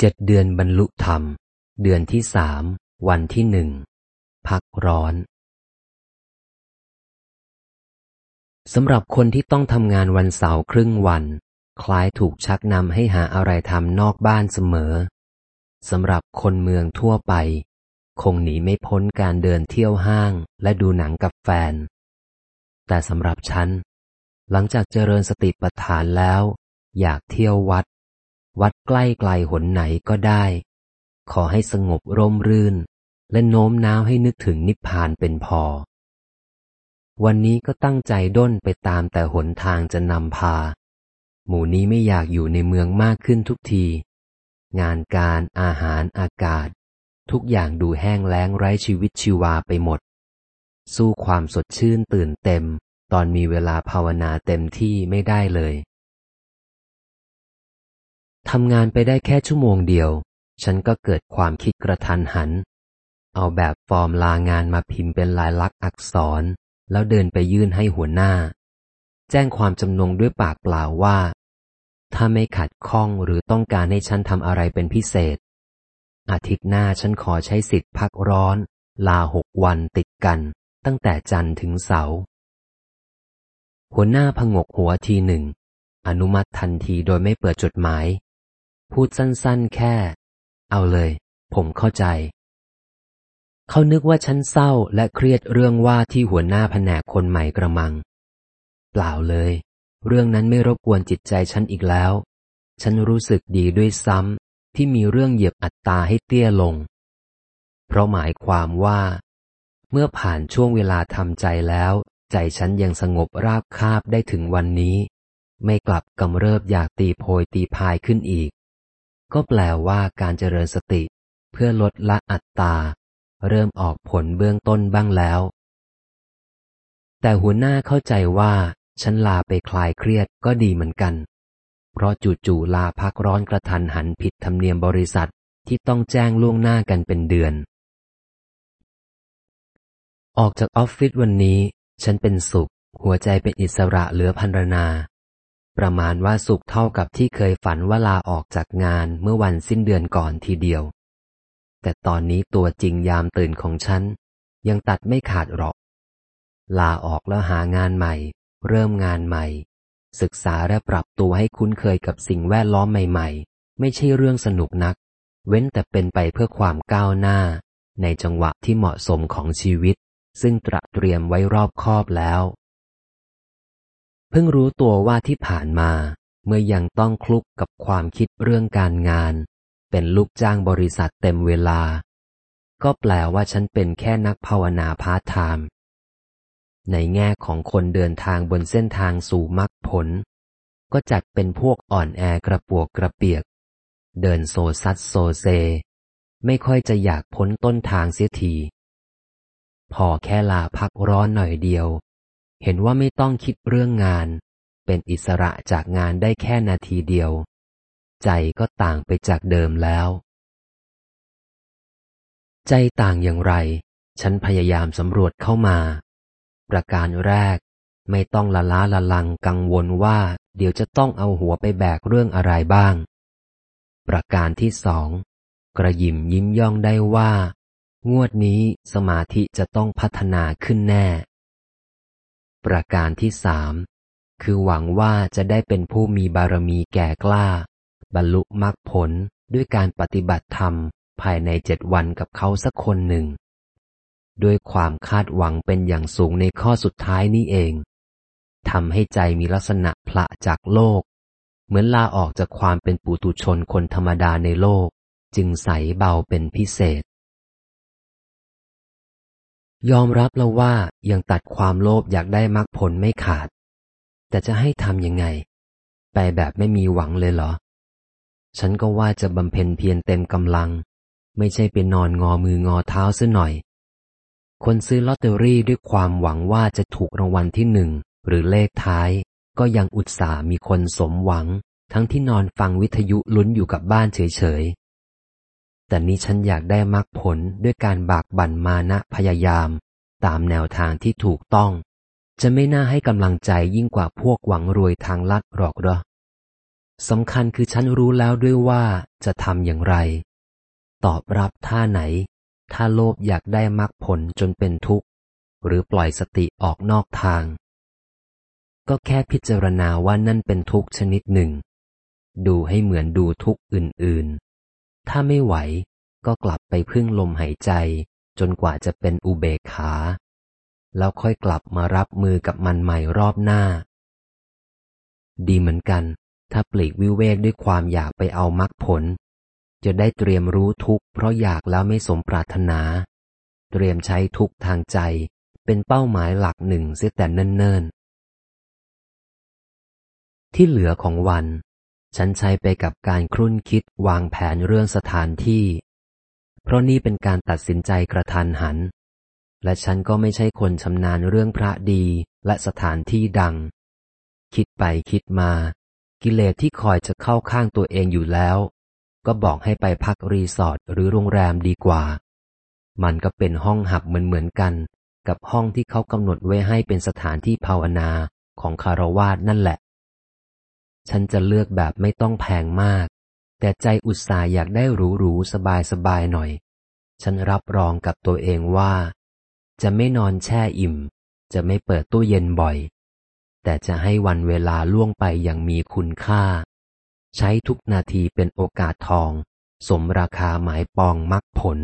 เจ็ดเดือนบรรลุธรรม เดือนที่สาม วันที่หนึ่ง พักร้อน สำหรับคนที่ต้องทำงานวันเสาร์ครึ่งวัน คล้ายถูกชักนำให้หาอะไรทำนอกบ้านเสมอ สำหรับคนเมืองทั่วไป คงหนีไม่พ้นการเดินเที่ยวห้างและดูหนังกับแฟน แต่สำหรับฉัน หลังจากเจริญสติปัฏฐานแล้ว อยากเที่ยววัด วัดใกล้ไกลหนไหนก็ได้ ขอให้สงบร่มรื่น และโน้มน้าวให้นึกถึงนิพพานเป็นพอ วันนี้ก็ตั้งใจด้นไปตามแต่หนทางจะนำพา หมู่นี้ไม่อยากอยู่ในเมืองมากขึ้นทุกที งานการอาหารอากาศ ทุกอย่างดูแห้งแล้งไร้ชีวิตชีวาไปหมด สู้ความสดชื่นตื่นเต็ม ตอนมีเวลาภาวนาเต็มที่ไม่ได้เลย ทำงานไปได้แค่ชั่วโมงเดียว ฉันก็เกิดความคิดกระทันหัน เอาแบบฟอร์มลางานมาพิมพ์เป็นลายลักษณ์อักษร แล้วเดินไปยื่นให้หัวหน้า แจ้งความจำนงด้วยปากเปล่าว่า ถ้าไม่ขัดข้องหรือต้องการให้ฉันทำอะไรเป็นพิเศษ อาทิตย์หน้าฉันขอใช้สิทธิ์พักร้อน ลาหกวันติดกัน ตั้งแต่จันทร์ถึงเสาร์หัวหน้าพงกหัวทีหนึ่ง อนุมัติทันทีโดยไม่เปิดจดหมาย พูดสั้นๆแค่ เอาเลย ผมเข้าใจ เขานึกว่าฉันเศร้าและเครียดเรื่องว่าที่หัวหน้าแผนกคนใหม่กระมัง เปล่าเลย เรื่องนั้นไม่รบกวนจิตใจฉันอีกแล้ว ฉันรู้สึกดีด้วยซ้ำที่มีเรื่องเหยียบอัตตาให้เตี้ยลง เพราะหมายความว่า เมื่อผ่านช่วงเวลาทำใจแล้ว ใจฉันยังสงบราบคาบได้ถึงวันนี้ ไม่กลับกำเริบอยากตีโพยตีพายขึ้นอีก ก็แปลว่าการเจริญสติ เพื่อลดละอัตตา เริ่มออกผลเบื้องต้นบ้างแล้ว แต่หัวหน้าเข้าใจว่า ฉันลาไปคลายเครียดก็ดีเหมือนกัน เพราะจู่ๆลาพักร้อนกระทันหันผิดธรรมเนียมบริษัทที่ต้องแจ้งล่วงหน้ากันเป็นเดือน ออกจากออฟฟิศวันนี้ ฉันเป็นสุข หัวใจเป็นอิสระเหลือพันรนา ประมาณว่าสุขเท่ากับที่เคยฝันว่าลาออกจากงานเมื่อวันสิ้นเดือนก่อนทีเดียว แต่ตอนนี้ตัวจริงยามตื่นของฉัน ยังตัดไม่ขาดหรอก ลาออกแล้วหางานใหม่ เริ่มงานใหม่ ศึกษาและปรับตัวให้คุ้นเคยกับสิ่งแวดล้อมใหม่ ๆ ไม่ใช่เรื่องสนุกนัก เว้นแต่เป็นไปเพื่อความก้าวหน้า ในจังหวะที่เหมาะสมของชีวิต ซึ่งตระเตรียมไว้รอบคอบแล้ว เพิ่งรู้ตัวว่าที่ผ่านมา เมื่อยังต้องคลุกกับความคิดเรื่องการงาน เป็นลูกจ้างบริษัทเต็มเวลา ก็แปลว่าฉันเป็นแค่นักภาวนาพาร์ทไทม์ในแง่ของคนเดินทางบนเส้นทางสู่มรรคผล ก็จัดเป็นพวกอ่อนแอกระปวกกระเปียก เดินโซซัดโซเซ ไม่ค่อยจะอยากพ้นต้นทางเสียที พอแค่ลาพักร้อนหน่อยเดียว เห็นว่าไม่ต้องคิดเรื่องงาน เป็นอิสระจากงานได้แค่นาทีเดียว ใจก็ต่างไปจากเดิมแล้ว ใจต่างอย่างไร ฉันพยายามสำรวจเข้ามา ประการแรก ไม่ต้องละล้าละลังกังวลว่า เดี๋ยวจะต้องเอาหัวไปแบกเรื่องอะไรบ้าง ประการที่สอง กระยิมยิ้มย่องได้ว่า งวดนี้สมาธิจะต้องพัฒนาขึ้นแน่ ประการที่สามคือหวังว่าจะได้เป็นผู้มีบารมีแก่กล้า บรรลุมรรคผลด้วยการปฏิบัติธรรมภายในเจ็ดวันกับเขาสักคนหนึ่ง ด้วยความคาดหวังเป็นอย่างสูงในข้อสุดท้ายนี้เองทำให้ใจมีลักษณะพละจากโลก เหมือนลาออกจากความเป็นปุตุชนคนธรรมดาในโลก จึงใสเบาเป็นพิเศษ ยอมรับแล้วว่ายังตัดความโลภอยากได้มรรคผลไม่ขาด แต่จะให้ทำยังไง ไปแบบไม่มีหวังเลยเหรอ ฉันก็ว่าจะบำเพ็ญเพียรเต็มกำลัง ไม่ใช่เป็นนอนงอมืองอเท้าซะหน่อย คนซื้อลอตเตอรี่ด้วยความหวังว่าจะถูกรางวัลที่หนึ่งหรือเลขท้าย ก็ยังอุตส่ามีคนสมหวัง ทั้งที่นอนฟังวิทยุลุ้นอยู่กับบ้านเฉย แต่นี้ฉันอยากได้มรรคผลด้วยการบากบั่นมานะพยายาม ตามแนวทางที่ถูกต้อง จะไม่น่าให้กำลังใจยิ่งกว่าพวกหวังรวยทางลัดหรอกหรอสำคัญคือฉันรู้แล้วด้วยว่าจะทำอย่างไร ตอบรับท่าไหน ถ้าโลภอยากได้มรรคผลจนเป็นทุกข์ หรือปล่อยสติออกนอกทาง ก็แค่พิจารณาว่านั่นเป็นทุกข์ชนิดหนึ่ง ดูให้เหมือนดูทุกข์อื่น ถ้าไม่ไหวก็กลับไปพึ่งลมหายใจ จนกว่าจะเป็นอุเบกขา แล้วค่อยกลับมารับมือกับมันใหม่รอบหน้า ดีเหมือนกัน ถ้าปลีกวิเวกด้วยความอยากไปเอามรรคผล จะได้เตรียมรู้ทุกข์เพราะอยากแล้วไม่สมปรารถนา เตรียมใช้ทุกทางใจเป็นเป้าหมายหลักหนึ่งเสียแต่เนิ่นๆ ที่เหลือของวัน ฉันใช้ไปกับการครุ่นคิดวางแผนเรื่องสถานที่ เพราะนี่เป็นการตัดสินใจกระทันหัน และฉันก็ไม่ใช่คนชำนาญเรื่องพระดีและสถานที่ดัง คิดไปคิดมา กิเลสที่คอยจะเข้าข้างตัวเองอยู่แล้ว ก็บอกให้ไปพักรีสอร์ทหรือโรงแรมดีกว่า มันก็เป็นห้องหับเหมือนเหมือนกัน กับห้องที่เขากำหนดไว้ให้เป็นสถานที่ภาวนาของคารวาสนั่นแหละ ฉันจะเลือกแบบไม่ต้องแพงมาก แต่ใจอุตส่าห์อยากได้หรูหรูสบายสบายหน่อย ฉันรับรองกับตัวเองว่า จะไม่นอนแช่อิ่ม จะไม่เปิดตู้เย็นบ่อย แต่จะให้วันเวลาล่วงไปอย่างมีคุณค่า ใช้ทุกนาทีเป็นโอกาสทอง สมราคาหมายปองมักผล